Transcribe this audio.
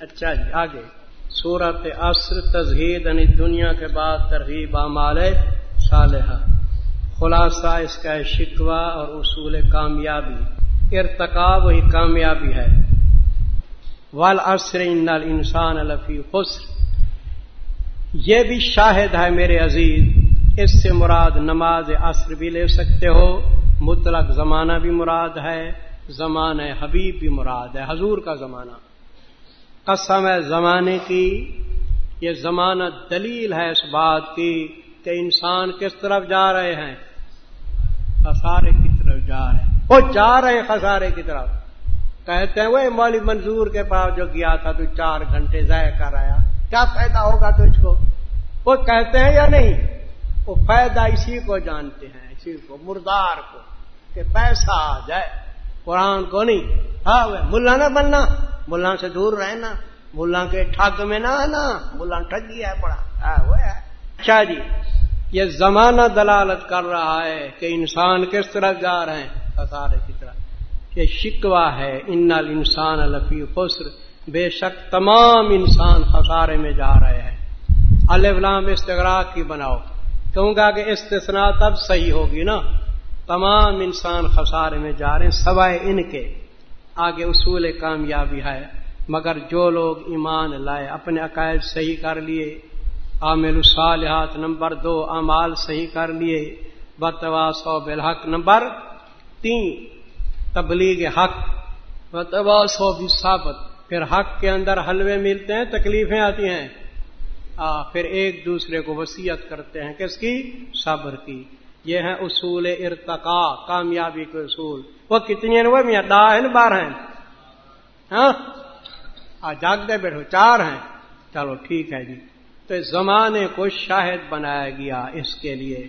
اچھا جی آگے۔ صورت عصر تزہید یعنی دنیا کے بعد ترغیب اعمال صالحہ۔ خلاصہ اس کا شکوہ اور اصول کامیابی۔ ارتقاب وہی کامیابی ہے۔ والعصر ان الانسان لفی خسر۔ یہ بھی شاہد ہے میرے عزیز، اس سے مراد نماز عصر بھی لے سکتے ہو، مطلق زمانہ بھی مراد ہے، زمانہ حبیب بھی مراد ہے، حضور کا زمانہ۔ قسم ہے زمانے کی، یہ زمانہ دلیل ہے اس بات کی کہ انسان کس طرف جا رہے ہیں۔ خسارے کی طرف جا رہے ہیں۔ وہ جا رہے ہیں خسارے کی طرف۔ کہتے ہیں، وہ مولی منظور کے پاس جو گیا تھا تو چار گھنٹے ضائع کر آیا۔ کیا فائدہ ہوگا تجھ کو؟ وہ کہتے ہیں یا نہیں؟ وہ فائدہ اسی کو جانتے ہیں، اسی کو، مردار کو کہ پیسہ آ جائے۔ قرآن کو نہیں۔ ہاں ملا نہ بننا۔ ملا سے دور رہنا ملا کے ٹھگ میں نہ آنا ملا ٹھگ گیا ہے پڑا۔ ہاں، اچھا جی یہ زمانہ دلالت کر رہا ہے کہ انسان کس طرح جا رہے ہیں۔ خسارے کی طرح۔ یہ شکوا ہے، ان انسان الفی خسر۔ بے شک تمام انسان خسارے میں جا رہے ہیں۔ الفلام استغراق کی بناؤ۔ کہوں گا کہ استثناء تب صحیح ہوگی نا؟ تمام انسان خسارے میں جا رہے ہیں، سوائے ان کے۔ آگے اصول کامیابی ہے۔ مگر جو لوگ ایمان لائے، اپنے عقائد صحیح کر لیے، عامل الصالحات نمبر دو امال صحیح کر لیے بتوا سو بالحق نمبر تین، تبلیغ حق۔ بتوا سو بھی ثابت پھر حق کے اندر حلوے ملتے ہیں، تکلیفیں آتی ہیں۔ آ، پھر ایک دوسرے کو وسیعت کرتے ہیں۔ کس کی؟ صبر کی۔ یہ ہیں اصول ارتقا کامیابی کے اصول۔ وہ کتنی ہیں؟ وہ میاں دا ہیں، بارہ ہیں۔ ہاں؟ جاگتے بیٹھو، چار ہیں۔ چلو ٹھیک ہے جی۔ تو زمانے کو شاہد بنایا گیا اس کے لیے۔